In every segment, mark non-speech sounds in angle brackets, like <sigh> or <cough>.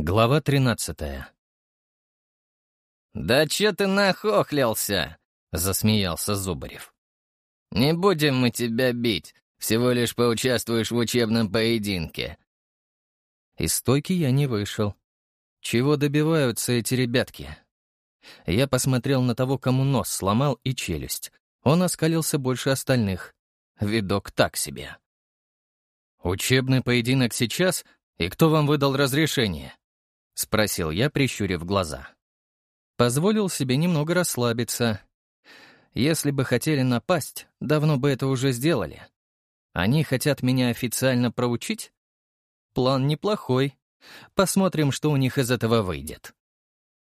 Глава тринадцатая. «Да чё ты нахохлился?» — засмеялся Зубарев. «Не будем мы тебя бить, всего лишь поучаствуешь в учебном поединке». Из стойки я не вышел. Чего добиваются эти ребятки? Я посмотрел на того, кому нос сломал и челюсть. Он оскалился больше остальных. Видок так себе. «Учебный поединок сейчас? И кто вам выдал разрешение?» — спросил я, прищурив глаза. Позволил себе немного расслабиться. Если бы хотели напасть, давно бы это уже сделали. Они хотят меня официально проучить? План неплохой. Посмотрим, что у них из этого выйдет.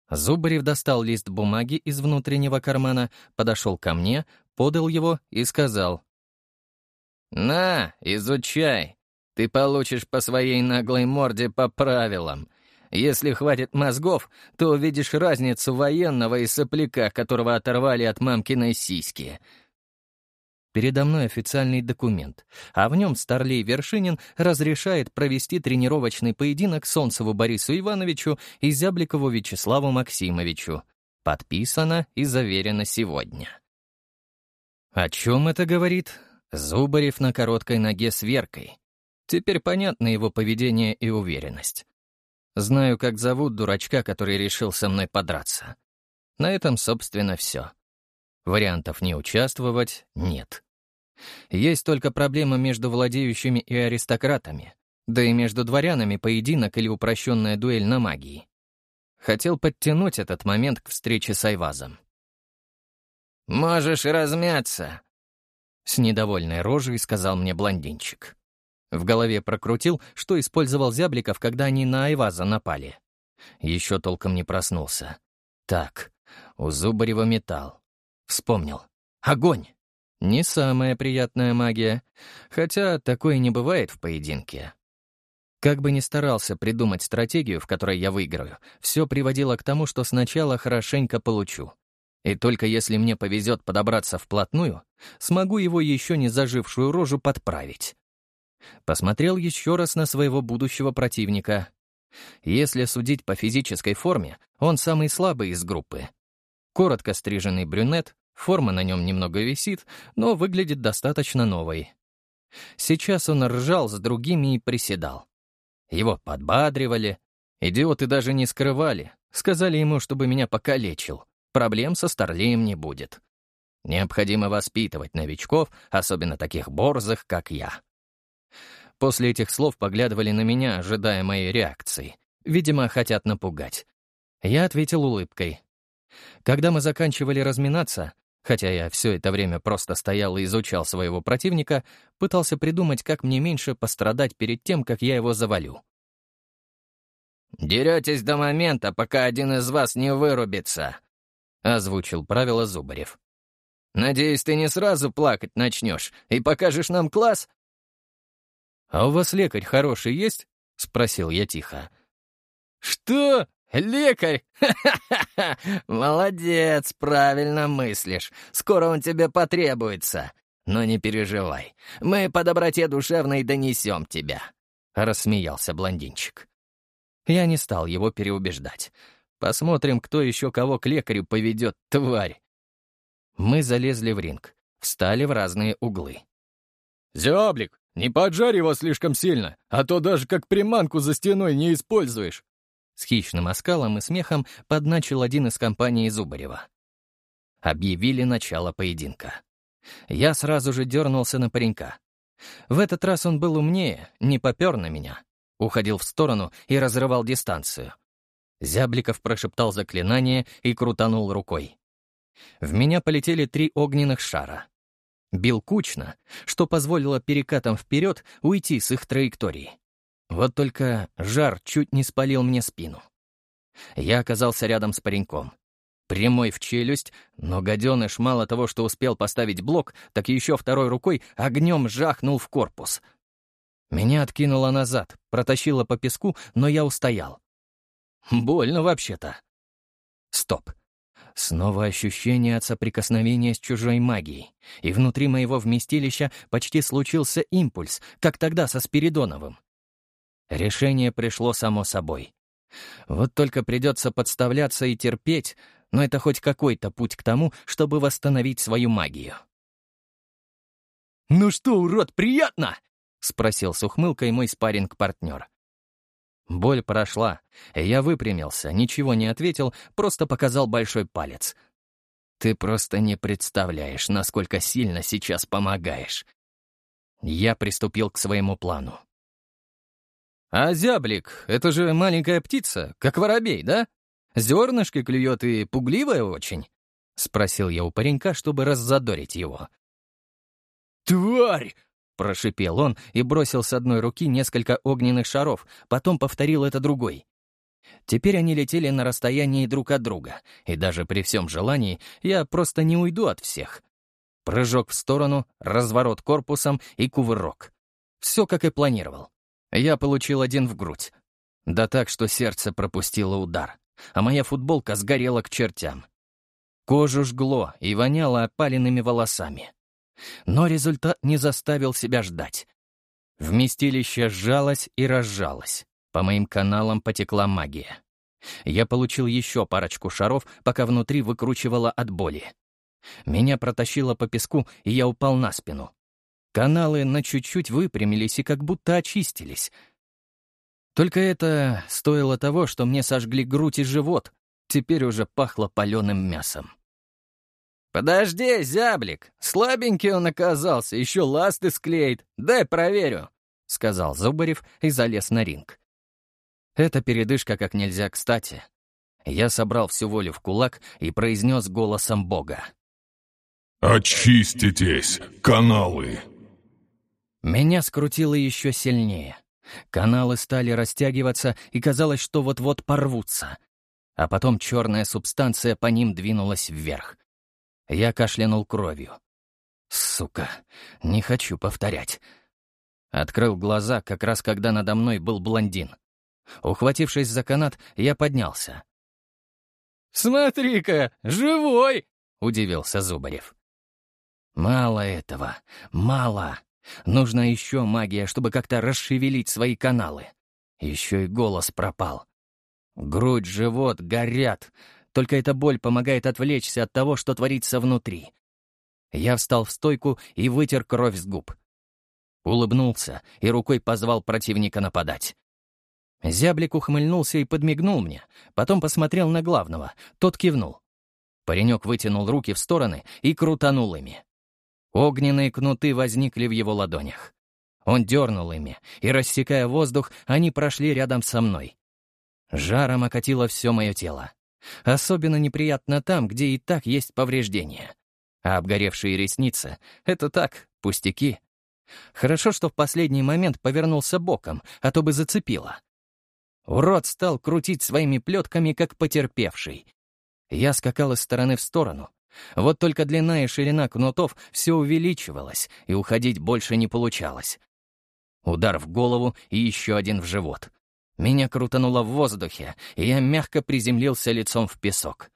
Зубарев достал лист бумаги из внутреннего кармана, подошел ко мне, подал его и сказал. «На, изучай. Ты получишь по своей наглой морде по правилам. Если хватит мозгов, то увидишь разницу военного и сопляка, которого оторвали от мамкиной сиськи. Передо мной официальный документ, а в нем Старлей Вершинин разрешает провести тренировочный поединок Солнцеву Борису Ивановичу и Зябликову Вячеславу Максимовичу. Подписано и заверено сегодня. О чем это говорит? Зубарев на короткой ноге с Веркой. Теперь понятно его поведение и уверенность. Знаю, как зовут дурачка, который решил со мной подраться. На этом, собственно, все. Вариантов не участвовать нет. Есть только проблема между владеющими и аристократами, да и между дворянами поединок или упрощенная дуэль на магии. Хотел подтянуть этот момент к встрече с Айвазом. «Можешь размяться», — с недовольной рожей сказал мне блондинчик. В голове прокрутил, что использовал Зябликов, когда они на Айваза напали. Еще толком не проснулся. Так, у Зубарева металл. Вспомнил. Огонь! Не самая приятная магия, хотя такое не бывает в поединке. Как бы ни старался придумать стратегию, в которой я выиграю, все приводило к тому, что сначала хорошенько получу. И только если мне повезет подобраться вплотную, смогу его еще не зажившую рожу подправить. Посмотрел еще раз на своего будущего противника. Если судить по физической форме, он самый слабый из группы. Коротко стриженный брюнет, форма на нем немного висит, но выглядит достаточно новой. Сейчас он ржал с другими и приседал. Его подбадривали. Идиоты даже не скрывали. Сказали ему, чтобы меня покалечил. Проблем со Старлеем не будет. Необходимо воспитывать новичков, особенно таких борзых, как я. После этих слов поглядывали на меня, ожидая моей реакции. Видимо, хотят напугать. Я ответил улыбкой. Когда мы заканчивали разминаться, хотя я все это время просто стоял и изучал своего противника, пытался придумать, как мне меньше пострадать перед тем, как я его завалю. «Деретесь до момента, пока один из вас не вырубится», — озвучил правило Зубарев. «Надеюсь, ты не сразу плакать начнешь и покажешь нам класс?» «А у вас лекарь хороший есть?» — спросил я тихо. «Что? Лекарь? Ха-ха-ха! <laughs> Молодец, правильно мыслишь. Скоро он тебе потребуется. Но не переживай, мы по доброте душевной донесем тебя», — рассмеялся блондинчик. Я не стал его переубеждать. Посмотрим, кто еще кого к лекарю поведет, тварь. Мы залезли в ринг, встали в разные углы. «Зяблик, «Не поджарь его слишком сильно, а то даже как приманку за стеной не используешь». С хищным оскалом и смехом подначил один из компаний Зубарева. Объявили начало поединка. Я сразу же дернулся на паренька. В этот раз он был умнее, не попер на меня. Уходил в сторону и разрывал дистанцию. Зябликов прошептал заклинание и крутанул рукой. В меня полетели три огненных шара. Бил кучно, что позволило перекатам вперед уйти с их траектории. Вот только жар чуть не спалил мне спину. Я оказался рядом с пареньком. Прямой в челюсть, но гаденыш мало того, что успел поставить блок, так еще второй рукой огнем жахнул в корпус. Меня откинуло назад, протащило по песку, но я устоял. Больно вообще-то. Стоп. Снова ощущение от соприкосновения с чужой магией, и внутри моего вместилища почти случился импульс, как тогда со Спиридоновым. Решение пришло само собой. Вот только придется подставляться и терпеть, но это хоть какой-то путь к тому, чтобы восстановить свою магию. «Ну что, урод, приятно?» — спросил с ухмылкой мой спарринг-партнер. Боль прошла, я выпрямился, ничего не ответил, просто показал большой палец. «Ты просто не представляешь, насколько сильно сейчас помогаешь». Я приступил к своему плану. «А зяблик — это же маленькая птица, как воробей, да? Зернышки клюет и пугливая очень?» — спросил я у паренька, чтобы раззадорить его. «Тварь!» — прошипел он и бросил с одной руки несколько огненных шаров, потом повторил это другой. Теперь они летели на расстоянии друг от друга, и даже при всем желании я просто не уйду от всех. Прыжок в сторону, разворот корпусом и кувырок. Все, как и планировал. Я получил один в грудь. Да так, что сердце пропустило удар, а моя футболка сгорела к чертям. Кожу жгло и воняло опаленными волосами. Но результат не заставил себя ждать. Вместилище сжалось и разжалось. По моим каналам потекла магия. Я получил еще парочку шаров, пока внутри выкручивало от боли. Меня протащило по песку, и я упал на спину. Каналы на чуть-чуть выпрямились и как будто очистились. Только это стоило того, что мне сожгли грудь и живот. Теперь уже пахло паленым мясом. «Подожди, зяблик! Слабенький он оказался, еще ласты склеит. Дай проверю», — сказал Зубарев и залез на ринг. Эта передышка как нельзя кстати. Я собрал всю волю в кулак и произнес голосом Бога. «Очиститесь, каналы!» Меня скрутило еще сильнее. Каналы стали растягиваться, и казалось, что вот-вот порвутся. А потом черная субстанция по ним двинулась вверх. Я кашлянул кровью. Сука, не хочу повторять. Открыл глаза, как раз когда надо мной был блондин. Ухватившись за канат, я поднялся. «Смотри-ка, живой!» — удивился Зубарев. «Мало этого, мало. Нужна еще магия, чтобы как-то расшевелить свои каналы. Еще и голос пропал. Грудь, живот горят. Только эта боль помогает отвлечься от того, что творится внутри. Я встал в стойку и вытер кровь с губ. Улыбнулся и рукой позвал противника нападать. Зяблик ухмыльнулся и подмигнул мне, потом посмотрел на главного, тот кивнул. Паренек вытянул руки в стороны и крутанул ими. Огненные кнуты возникли в его ладонях. Он дернул ими, и, рассекая воздух, они прошли рядом со мной. Жаром окатило все мое тело. Особенно неприятно там, где и так есть повреждения. А обгоревшие ресницы — это так, пустяки. Хорошо, что в последний момент повернулся боком, а то бы зацепило. Урод стал крутить своими плетками, как потерпевший. Я скакал из стороны в сторону, вот только длина и ширина кнутов все увеличивалась, и уходить больше не получалось. Удар в голову и еще один в живот. Меня крутануло в воздухе, и я мягко приземлился лицом в песок.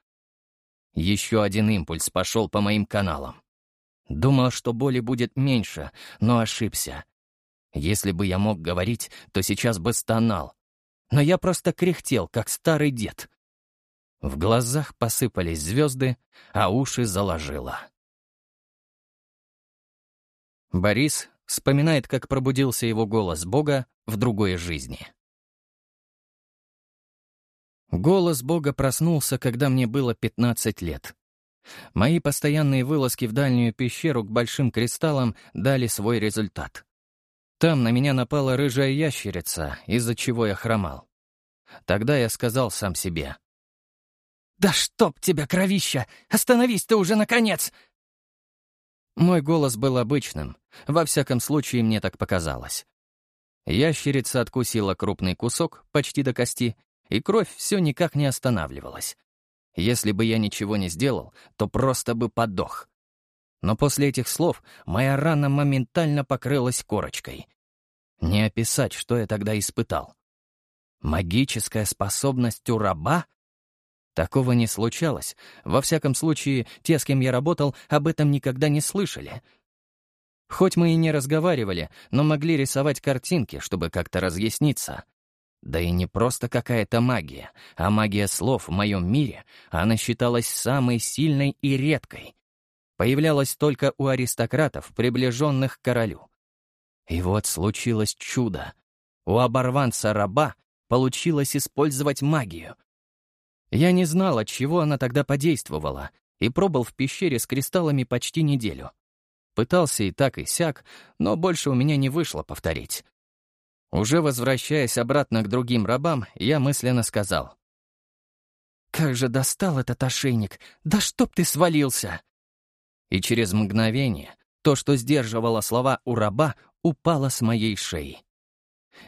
Еще один импульс пошел по моим каналам. Думал, что боли будет меньше, но ошибся. Если бы я мог говорить, то сейчас бы стонал. Но я просто кряхтел, как старый дед. В глазах посыпались звезды, а уши заложило. Борис вспоминает, как пробудился его голос Бога в другой жизни. Голос Бога проснулся, когда мне было 15 лет. Мои постоянные вылазки в дальнюю пещеру к большим кристаллам дали свой результат. Там на меня напала рыжая ящерица, из-за чего я хромал. Тогда я сказал сам себе, «Да чтоб тебя, кровища! Остановись ты уже, наконец!» Мой голос был обычным, во всяком случае мне так показалось. Ящерица откусила крупный кусок, почти до кости, и кровь все никак не останавливалась. Если бы я ничего не сделал, то просто бы подох. Но после этих слов моя рана моментально покрылась корочкой. Не описать, что я тогда испытал. Магическая способность у раба? Такого не случалось. Во всяком случае, те, с кем я работал, об этом никогда не слышали. Хоть мы и не разговаривали, но могли рисовать картинки, чтобы как-то разъясниться. Да и не просто какая-то магия, а магия слов в моем мире, она считалась самой сильной и редкой. Появлялась только у аристократов, приближенных к королю. И вот случилось чудо. У оборванца-раба получилось использовать магию. Я не знал, от чего она тогда подействовала, и пробыл в пещере с кристаллами почти неделю. Пытался и так, и сяк, но больше у меня не вышло повторить. Уже возвращаясь обратно к другим рабам, я мысленно сказал. «Как же достал этот ошейник! Да чтоб ты свалился!» И через мгновение то, что сдерживало слова у раба, упало с моей шеи.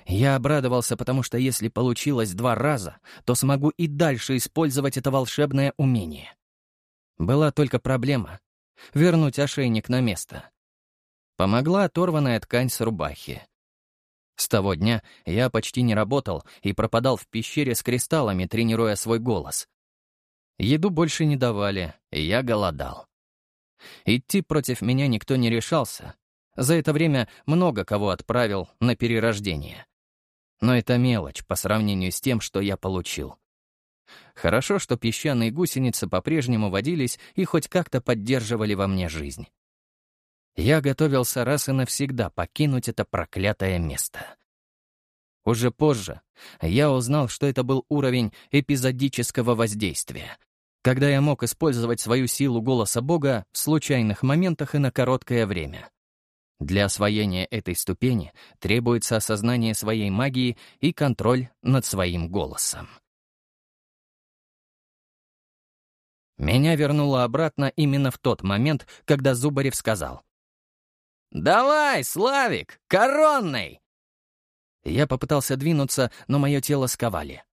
Я обрадовался, потому что если получилось два раза, то смогу и дальше использовать это волшебное умение. Была только проблема — вернуть ошейник на место. Помогла оторванная ткань с рубахи. С того дня я почти не работал и пропадал в пещере с кристаллами, тренируя свой голос. Еду больше не давали, и я голодал. Идти против меня никто не решался. За это время много кого отправил на перерождение. Но это мелочь по сравнению с тем, что я получил. Хорошо, что песчаные гусеницы по-прежнему водились и хоть как-то поддерживали во мне жизнь. Я готовился раз и навсегда покинуть это проклятое место. Уже позже я узнал, что это был уровень эпизодического воздействия, когда я мог использовать свою силу голоса Бога в случайных моментах и на короткое время. Для освоения этой ступени требуется осознание своей магии и контроль над своим голосом. Меня вернуло обратно именно в тот момент, когда Зубарев сказал. «Давай, Славик, коронный!» Я попытался двинуться, но мое тело сковали.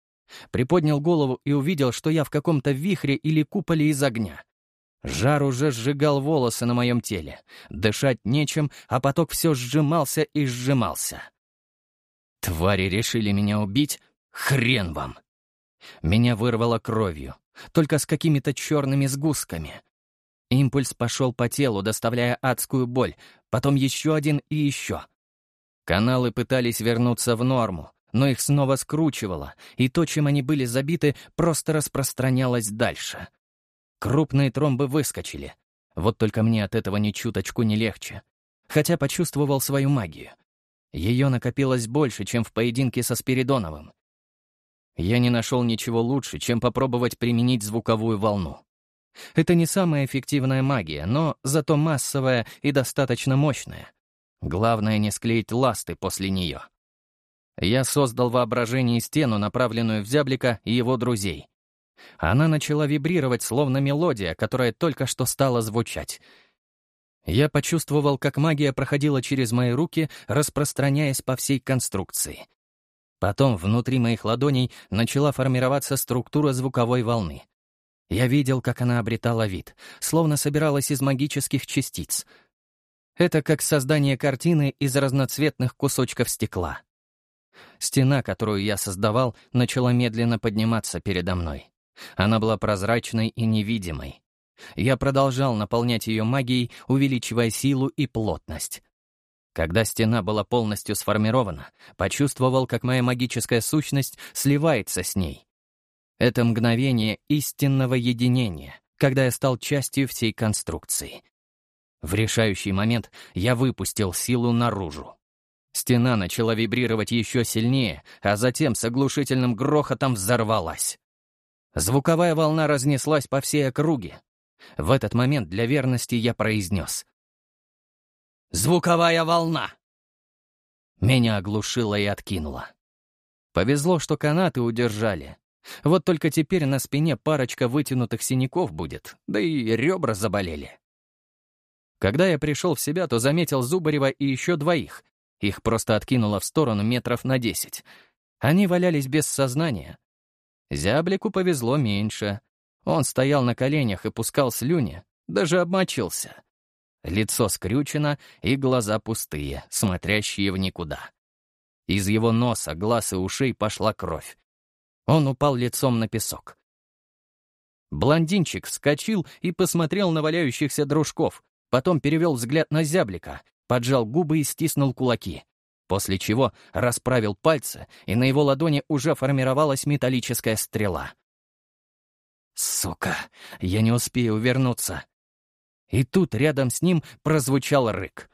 Приподнял голову и увидел, что я в каком-то вихре или куполе из огня. Жар уже сжигал волосы на моем теле. Дышать нечем, а поток все сжимался и сжимался. Твари решили меня убить? Хрен вам! Меня вырвало кровью, только с какими-то черными сгустками. Импульс пошел по телу, доставляя адскую боль, потом еще один и еще. Каналы пытались вернуться в норму, но их снова скручивало, и то, чем они были забиты, просто распространялось дальше. Крупные тромбы выскочили. Вот только мне от этого ни чуточку не легче. Хотя почувствовал свою магию. Ее накопилось больше, чем в поединке со Спиридоновым. Я не нашел ничего лучше, чем попробовать применить звуковую волну. Это не самая эффективная магия, но зато массовая и достаточно мощная. Главное не склеить ласты после нее. Я создал воображение стену, направленную в зяблика и его друзей. Она начала вибрировать, словно мелодия, которая только что стала звучать. Я почувствовал, как магия проходила через мои руки, распространяясь по всей конструкции. Потом внутри моих ладоней начала формироваться структура звуковой волны. Я видел, как она обретала вид, словно собиралась из магических частиц. Это как создание картины из разноцветных кусочков стекла. Стена, которую я создавал, начала медленно подниматься передо мной. Она была прозрачной и невидимой. Я продолжал наполнять ее магией, увеличивая силу и плотность. Когда стена была полностью сформирована, почувствовал, как моя магическая сущность сливается с ней. Это мгновение истинного единения, когда я стал частью всей конструкции. В решающий момент я выпустил силу наружу. Стена начала вибрировать еще сильнее, а затем с оглушительным грохотом взорвалась. Звуковая волна разнеслась по всей округе. В этот момент для верности я произнес Звуковая волна!» Меня оглушило и откинуло. Повезло, что канаты удержали. Вот только теперь на спине парочка вытянутых синяков будет, да и ребра заболели. Когда я пришел в себя, то заметил Зубарева и еще двоих. Их просто откинуло в сторону метров на десять. Они валялись без сознания. Зяблику повезло меньше. Он стоял на коленях и пускал слюни, даже обмочился. Лицо скрючено и глаза пустые, смотрящие в никуда. Из его носа, глаз и ушей пошла кровь. Он упал лицом на песок. Блондинчик вскочил и посмотрел на валяющихся дружков, потом перевел взгляд на зяблика, поджал губы и стиснул кулаки. после чего расправил пальцы, и на его ладони уже формировалась металлическая стрела. «Сука! Я не успею увернуться!» И тут рядом с ним прозвучал рык.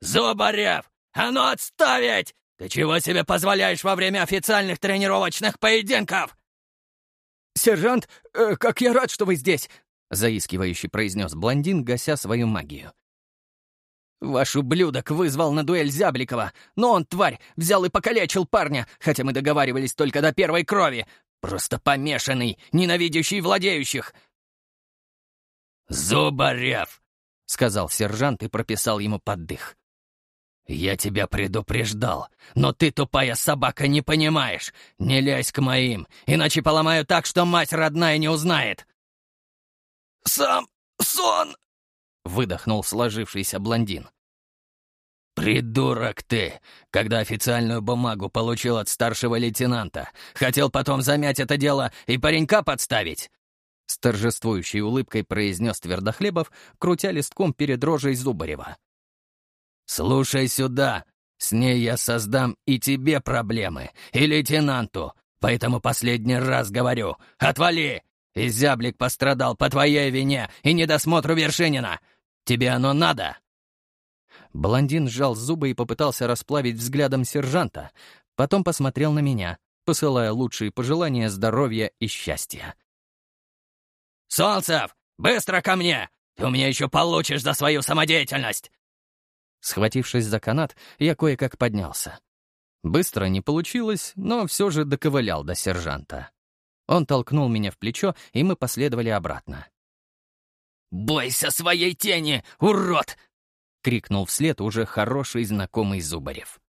«Зубарев! А ну отставить! Ты чего себе позволяешь во время официальных тренировочных поединков?» «Сержант, э, как я рад, что вы здесь!» — заискивающе произнес блондин, гася свою магию. «Ваш ублюдок вызвал на дуэль Зябликова, но он, тварь, взял и покалечил парня, хотя мы договаривались только до первой крови. Просто помешанный, ненавидящий владеющих!» «Зубарев!» — сказал сержант и прописал ему поддых. «Я тебя предупреждал, но ты, тупая собака, не понимаешь. Не лезь к моим, иначе поломаю так, что мать родная не узнает». «Сам сон!» — выдохнул сложившийся блондин. «Придурок ты! Когда официальную бумагу получил от старшего лейтенанта, хотел потом замять это дело и паренька подставить?» С торжествующей улыбкой произнес Твердохлебов, крутя листком перед рожей Зубарева. «Слушай сюда. С ней я создам и тебе проблемы, и лейтенанту. Поэтому последний раз говорю. Отвали! И зяблик пострадал по твоей вине и недосмотру Вершинина. Тебе оно надо?» Блондин сжал зубы и попытался расплавить взглядом сержанта, потом посмотрел на меня, посылая лучшие пожелания здоровья и счастья. «Солнцев, быстро ко мне! Ты у меня еще получишь за свою самодеятельность!» Схватившись за канат, я кое-как поднялся. Быстро не получилось, но все же доковылял до сержанта. Он толкнул меня в плечо, и мы последовали обратно. «Бойся своей тени, урод!» — крикнул вслед уже хороший знакомый Зубарев.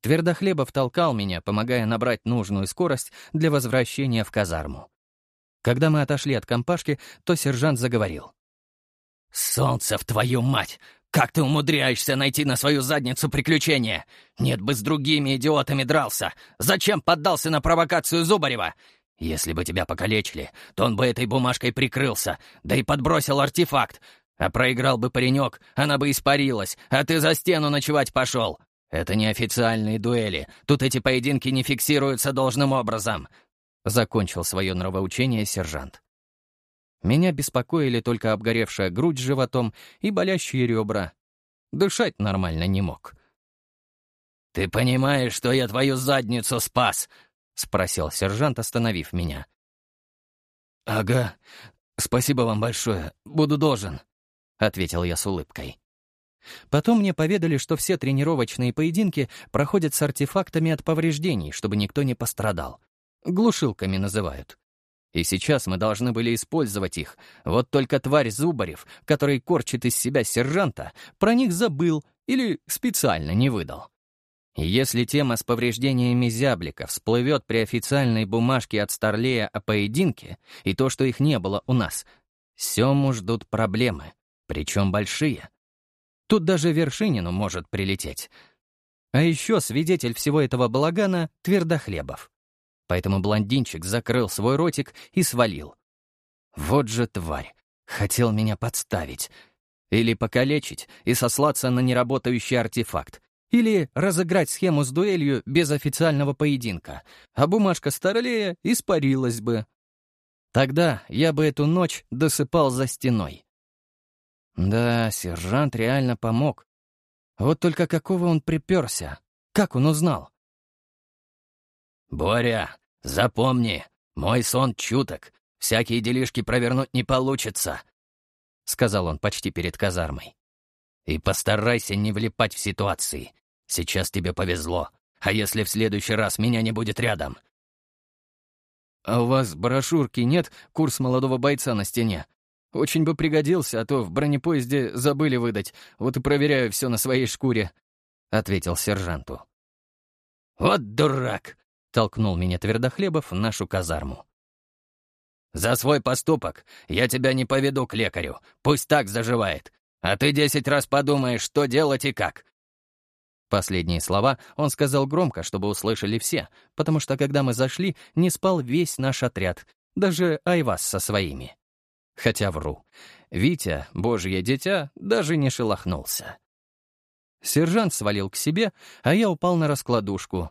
Твердохлебов толкал меня, помогая набрать нужную скорость для возвращения в казарму. Когда мы отошли от компашки, то сержант заговорил. «Солнце в твою мать! Как ты умудряешься найти на свою задницу приключения? Нет бы с другими идиотами дрался. Зачем поддался на провокацию Зубарева? Если бы тебя покалечили, то он бы этой бумажкой прикрылся, да и подбросил артефакт. А проиграл бы паренек, она бы испарилась, а ты за стену ночевать пошел. Это не официальные дуэли, тут эти поединки не фиксируются должным образом. Закончил свое нравоучение сержант. Меня беспокоили только обгоревшая грудь с животом и болящие ребра. Дышать нормально не мог. «Ты понимаешь, что я твою задницу спас?» — спросил сержант, остановив меня. «Ага. Спасибо вам большое. Буду должен», — ответил я с улыбкой. Потом мне поведали, что все тренировочные поединки проходят с артефактами от повреждений, чтобы никто не пострадал. Глушилками называют. И сейчас мы должны были использовать их. Вот только тварь Зубарев, который корчит из себя сержанта, про них забыл или специально не выдал. Если тема с повреждениями зяблика всплывет при официальной бумажке от Старлея о поединке, и то, что их не было у нас, Сему ждут проблемы, причем большие. Тут даже Вершинину может прилететь. А еще свидетель всего этого балагана — Твердохлебов поэтому блондинчик закрыл свой ротик и свалил. Вот же тварь, хотел меня подставить. Или покалечить и сослаться на неработающий артефакт. Или разыграть схему с дуэлью без официального поединка, а бумажка Старлея испарилась бы. Тогда я бы эту ночь досыпал за стеной. Да, сержант реально помог. Вот только какого он приперся? Как он узнал? «Боря, «Запомни, мой сон чуток, всякие делишки провернуть не получится», — сказал он почти перед казармой. «И постарайся не влипать в ситуации. Сейчас тебе повезло, а если в следующий раз меня не будет рядом?» «А у вас брошюрки нет, курс молодого бойца на стене? Очень бы пригодился, а то в бронепоезде забыли выдать, вот и проверяю все на своей шкуре», — ответил сержанту. «Вот дурак!» Толкнул меня Твердохлебов в нашу казарму. «За свой поступок я тебя не поведу к лекарю, пусть так заживает, а ты десять раз подумаешь, что делать и как». Последние слова он сказал громко, чтобы услышали все, потому что, когда мы зашли, не спал весь наш отряд, даже Айвас со своими. Хотя вру. Витя, божье дитя, даже не шелохнулся. Сержант свалил к себе, а я упал на раскладушку.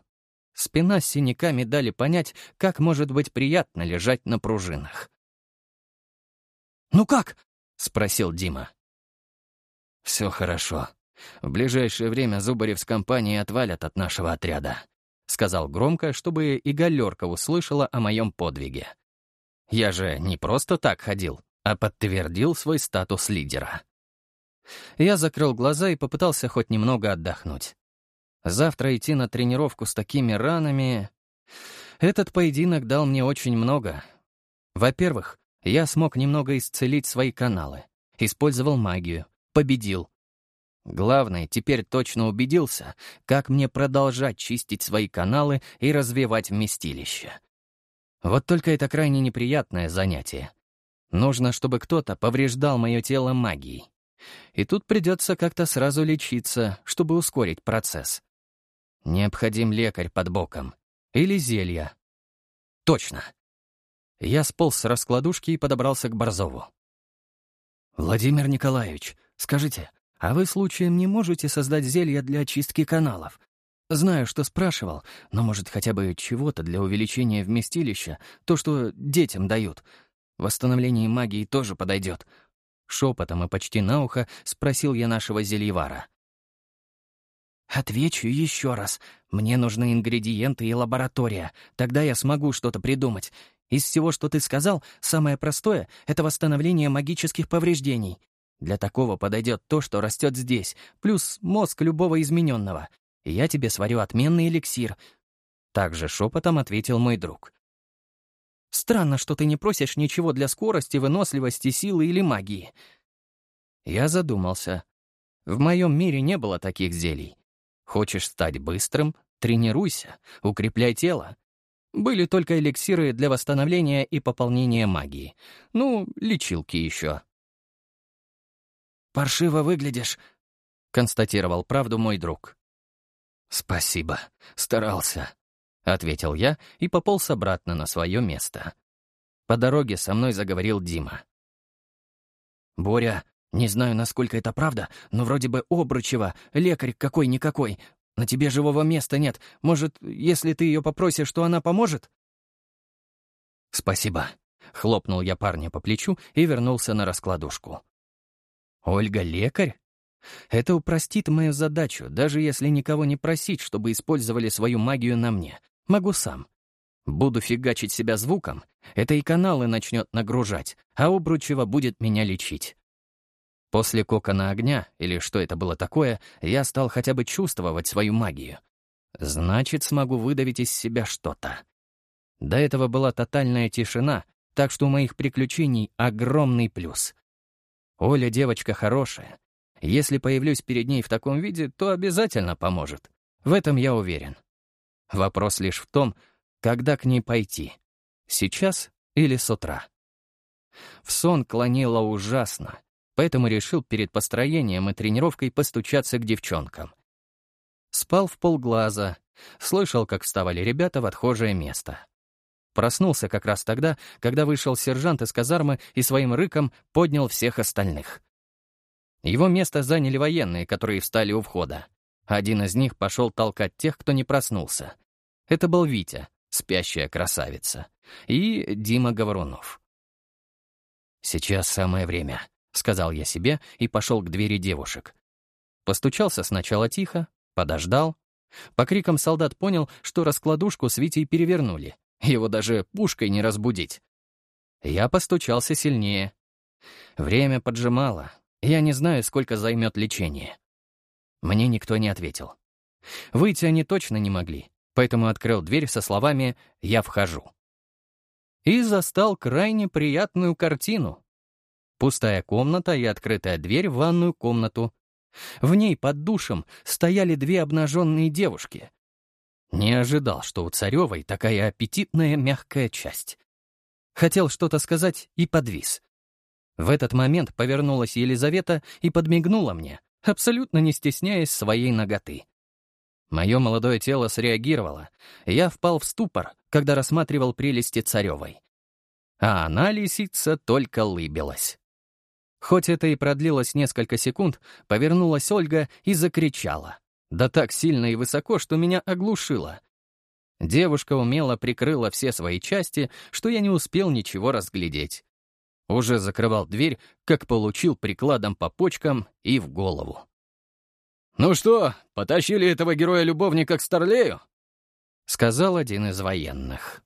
Спина с синяками дали понять, как может быть приятно лежать на пружинах. «Ну как?» — спросил Дима. «Все хорошо. В ближайшее время Зубарев с компанией отвалят от нашего отряда», — сказал громко, чтобы и Галерка услышала о моем подвиге. Я же не просто так ходил, а подтвердил свой статус лидера. Я закрыл глаза и попытался хоть немного отдохнуть. Завтра идти на тренировку с такими ранами... Этот поединок дал мне очень много. Во-первых, я смог немного исцелить свои каналы, использовал магию, победил. Главное, теперь точно убедился, как мне продолжать чистить свои каналы и развивать вместилище. Вот только это крайне неприятное занятие. Нужно, чтобы кто-то повреждал мое тело магией. И тут придется как-то сразу лечиться, чтобы ускорить процесс. Необходим лекарь под боком. Или зелья. Точно. Я сполз с раскладушки и подобрался к Борзову. «Владимир Николаевич, скажите, а вы случаем не можете создать зелье для очистки каналов? Знаю, что спрашивал, но, может, хотя бы чего-то для увеличения вместилища, то, что детям дают. Восстановление магии тоже подойдет. Шепотом и почти на ухо спросил я нашего зельевара. «Отвечу еще раз. Мне нужны ингредиенты и лаборатория. Тогда я смогу что-то придумать. Из всего, что ты сказал, самое простое — это восстановление магических повреждений. Для такого подойдет то, что растет здесь, плюс мозг любого измененного. Я тебе сварю отменный эликсир». Также шепотом ответил мой друг. «Странно, что ты не просишь ничего для скорости, выносливости, силы или магии». Я задумался. В моем мире не было таких зелий. Хочешь стать быстрым — тренируйся, укрепляй тело. Были только эликсиры для восстановления и пополнения магии. Ну, лечилки еще. «Паршиво выглядишь», — констатировал правду мой друг. «Спасибо, старался», — ответил я и пополз обратно на свое место. По дороге со мной заговорил Дима. «Боря, не знаю, насколько это правда, но вроде бы Обручева, лекарь какой-никакой. На тебе живого места нет. Может, если ты ее попросишь, то она поможет?» «Спасибо», — хлопнул я парня по плечу и вернулся на раскладушку. «Ольга лекарь? Это упростит мою задачу, даже если никого не просить, чтобы использовали свою магию на мне. Могу сам. Буду фигачить себя звуком, это и каналы начнет нагружать, а Обручева будет меня лечить. После кокона огня, или что это было такое, я стал хотя бы чувствовать свою магию. Значит, смогу выдавить из себя что-то. До этого была тотальная тишина, так что у моих приключений огромный плюс. Оля девочка хорошая. Если появлюсь перед ней в таком виде, то обязательно поможет. В этом я уверен. Вопрос лишь в том, когда к ней пойти. Сейчас или с утра. В сон клонило ужасно, поэтому решил перед построением и тренировкой постучаться к девчонкам. Спал в полглаза, слышал, как вставали ребята в отхожее место. Проснулся как раз тогда, когда вышел сержант из казармы и своим рыком поднял всех остальных. Его место заняли военные, которые встали у входа. Один из них пошел толкать тех, кто не проснулся. Это был Витя, спящая красавица, и Дима Говорунов. Сейчас самое время. — сказал я себе и пошел к двери девушек. Постучался сначала тихо, подождал. По крикам солдат понял, что раскладушку с Витей перевернули. Его даже пушкой не разбудить. Я постучался сильнее. Время поджимало. Я не знаю, сколько займет лечение. Мне никто не ответил. Выйти они точно не могли, поэтому открыл дверь со словами «Я вхожу». И застал крайне приятную картину. Пустая комната и открытая дверь в ванную комнату. В ней под душем стояли две обнаженные девушки. Не ожидал, что у Царевой такая аппетитная мягкая часть. Хотел что-то сказать и подвис. В этот момент повернулась Елизавета и подмигнула мне, абсолютно не стесняясь своей ноготы. Мое молодое тело среагировало. Я впал в ступор, когда рассматривал прелести Царевой. А она, лисица, только лыбилась. Хоть это и продлилось несколько секунд, повернулась Ольга и закричала. Да так сильно и высоко, что меня оглушило. Девушка умело прикрыла все свои части, что я не успел ничего разглядеть. Уже закрывал дверь, как получил прикладом по почкам и в голову. «Ну что, потащили этого героя-любовника к Старлею?» — сказал один из военных.